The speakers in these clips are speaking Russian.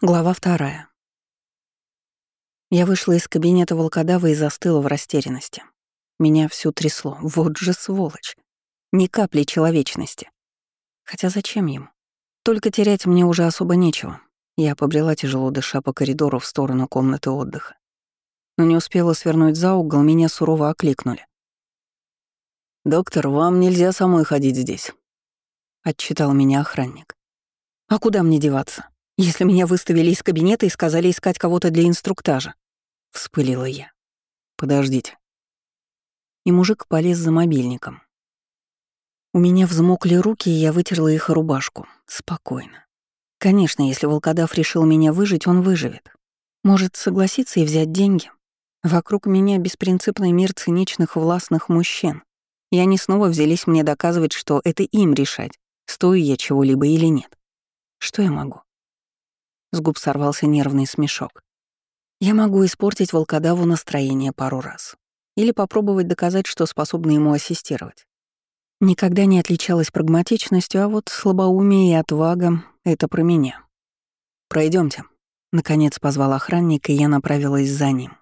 Глава вторая. Я вышла из кабинета волкодава и застыла в растерянности. Меня всю трясло. Вот же сволочь. Ни капли человечности. Хотя зачем ему? Только терять мне уже особо нечего. Я побрела тяжело дыша по коридору в сторону комнаты отдыха. Но не успела свернуть за угол, меня сурово окликнули. «Доктор, вам нельзя самой ходить здесь», — отчитал меня охранник. «А куда мне деваться?» Если меня выставили из кабинета и сказали искать кого-то для инструктажа?» — вспылила я. «Подождите». И мужик полез за мобильником. У меня взмокли руки, и я вытерла их рубашку. Спокойно. Конечно, если волкодав решил меня выжить, он выживет. Может, согласиться и взять деньги? Вокруг меня беспринципный мир циничных властных мужчин. И они снова взялись мне доказывать, что это им решать, стою я чего-либо или нет. Что я могу? С губ сорвался нервный смешок. Я могу испортить волкодаву настроение пару раз. Или попробовать доказать, что способна ему ассистировать. Никогда не отличалась прагматичностью, а вот слабоумие и отвага — это про меня. Пройдемте. Наконец позвал охранник, и я направилась за ним.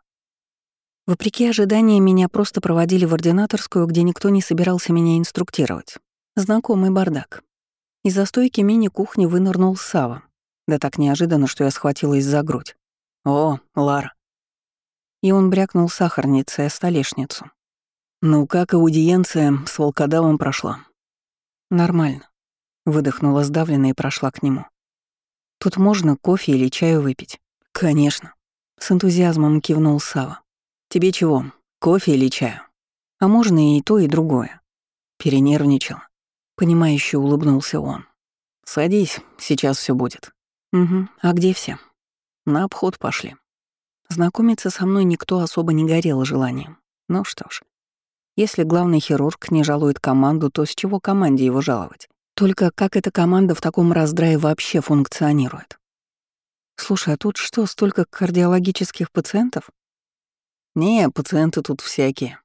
Вопреки ожиданиям, меня просто проводили в ординаторскую, где никто не собирался меня инструктировать. Знакомый бардак. Из-за стойки мини-кухни вынырнул Сава, да так неожиданно, что я схватилась за грудь. «О, Лара». И он брякнул сахарницей о столешницу. «Ну, как аудиенция с волкодавом прошла?» «Нормально», — выдохнула сдавленно и прошла к нему. «Тут можно кофе или чаю выпить?» «Конечно», — с энтузиазмом кивнул Сава. «Тебе чего, кофе или чаю?» «А можно и то, и другое». Перенервничал. Понимающе улыбнулся он. «Садись, сейчас все будет». «Угу. А где все?» «На обход пошли». Знакомиться со мной никто особо не горел желанием. Ну что ж, если главный хирург не жалует команду, то с чего команде его жаловать? Только как эта команда в таком раздрае вообще функционирует? Слушай, а тут что, столько кардиологических пациентов? Не, пациенты тут всякие.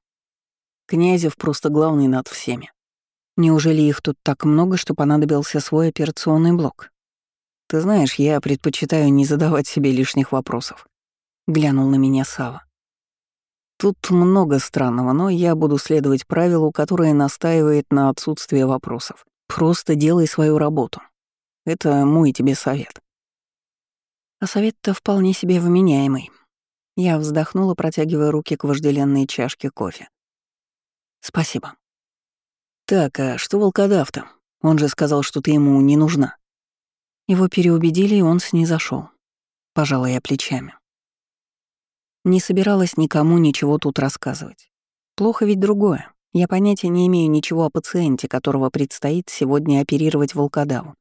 Князев просто главный над всеми. Неужели их тут так много, что понадобился свой операционный блок? Ты знаешь, я предпочитаю не задавать себе лишних вопросов. Глянул на меня Сава. Тут много странного, но я буду следовать правилу, которое настаивает на отсутствии вопросов. Просто делай свою работу. Это мой тебе совет. А совет-то вполне себе вменяемый. Я вздохнула, протягивая руки к вожделенной чашке кофе. Спасибо. Так, а что волкодав-то? Он же сказал, что ты ему не нужна. Его переубедили, и он снизошёл. Пожала я плечами. Не собиралась никому ничего тут рассказывать. Плохо ведь другое. Я понятия не имею ничего о пациенте, которого предстоит сегодня оперировать волкодаву.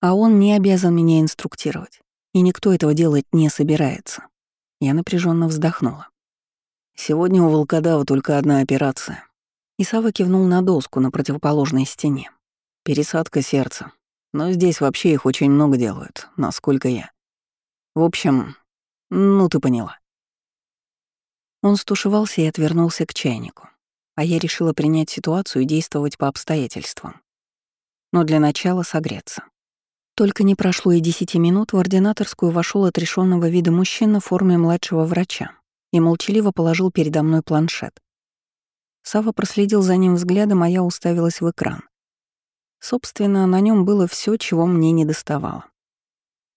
А он не обязан меня инструктировать. И никто этого делать не собирается. Я напряженно вздохнула. Сегодня у волкодава только одна операция. Исава кивнул на доску на противоположной стене. Пересадка сердца. Но здесь вообще их очень много делают, насколько я. В общем, ну ты поняла. Он стушевался и отвернулся к чайнику, а я решила принять ситуацию и действовать по обстоятельствам. Но для начала согреться. Только не прошло и десяти минут, в ординаторскую вошел отрешенного вида мужчина в форме младшего врача и молчаливо положил передо мной планшет. Сава проследил за ним взглядом, а я уставилась в экран. Собственно, на нем было все, чего мне не доставало.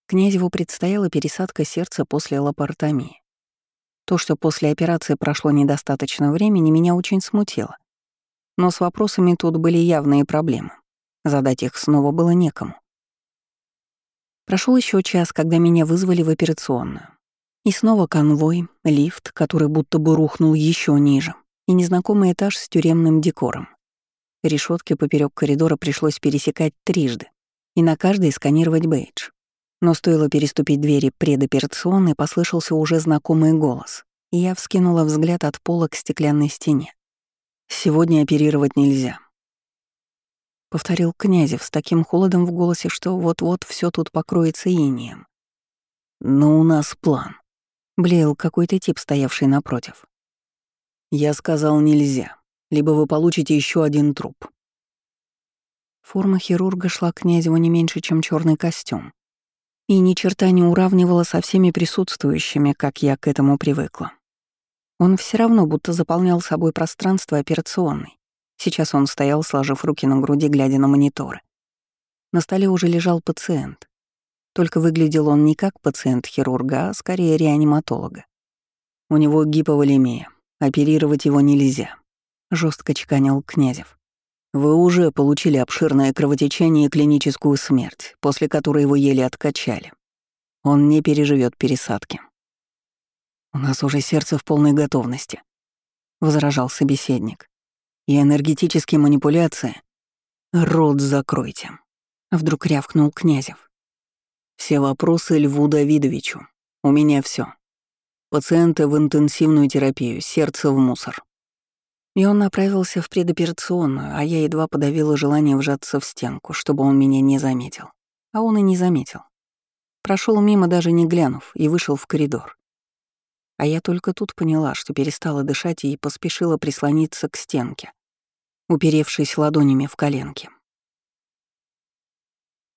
Князеву предстояла пересадка сердца после лапаротомии. То, что после операции прошло недостаточно времени, меня очень смутило. Но с вопросами тут были явные проблемы. Задать их снова было некому. Прошел еще час, когда меня вызвали в операционную. И снова конвой, лифт, который будто бы рухнул еще ниже, и незнакомый этаж с тюремным декором. Решетки поперек коридора пришлось пересекать трижды и на каждой сканировать бейдж. Но стоило переступить двери предоперационной, послышался уже знакомый голос, и я вскинула взгляд от пола к стеклянной стене. «Сегодня оперировать нельзя», — повторил Князев с таким холодом в голосе, что вот-вот все тут покроется инием. «Но у нас план», — блеял какой-то тип, стоявший напротив. «Я сказал нельзя», либо вы получите еще один труп. Форма хирурга шла к князю не меньше, чем черный костюм. и ни черта не уравнивала со всеми присутствующими, как я к этому привыкла. Он все равно будто заполнял собой пространство операционной. Сейчас он стоял, сложив руки на груди, глядя на мониторы. На столе уже лежал пациент. Только выглядел он не как пациент хирурга, а скорее реаниматолога. У него гиповолемия, оперировать его нельзя, жестко чеканил Князев. Вы уже получили обширное кровотечение и клиническую смерть, после которой его еле откачали. Он не переживет пересадки. У нас уже сердце в полной готовности, возражал собеседник. И энергетические манипуляции. Рот закройте. Вдруг рявкнул Князев. Все вопросы Льву Давидовичу. У меня все. Пациенты в интенсивную терапию, сердце в мусор. И он направился в предоперационную, а я едва подавила желание вжаться в стенку, чтобы он меня не заметил. А он и не заметил. Прошел мимо, даже не глянув, и вышел в коридор. А я только тут поняла, что перестала дышать и поспешила прислониться к стенке, уперевшись ладонями в коленки.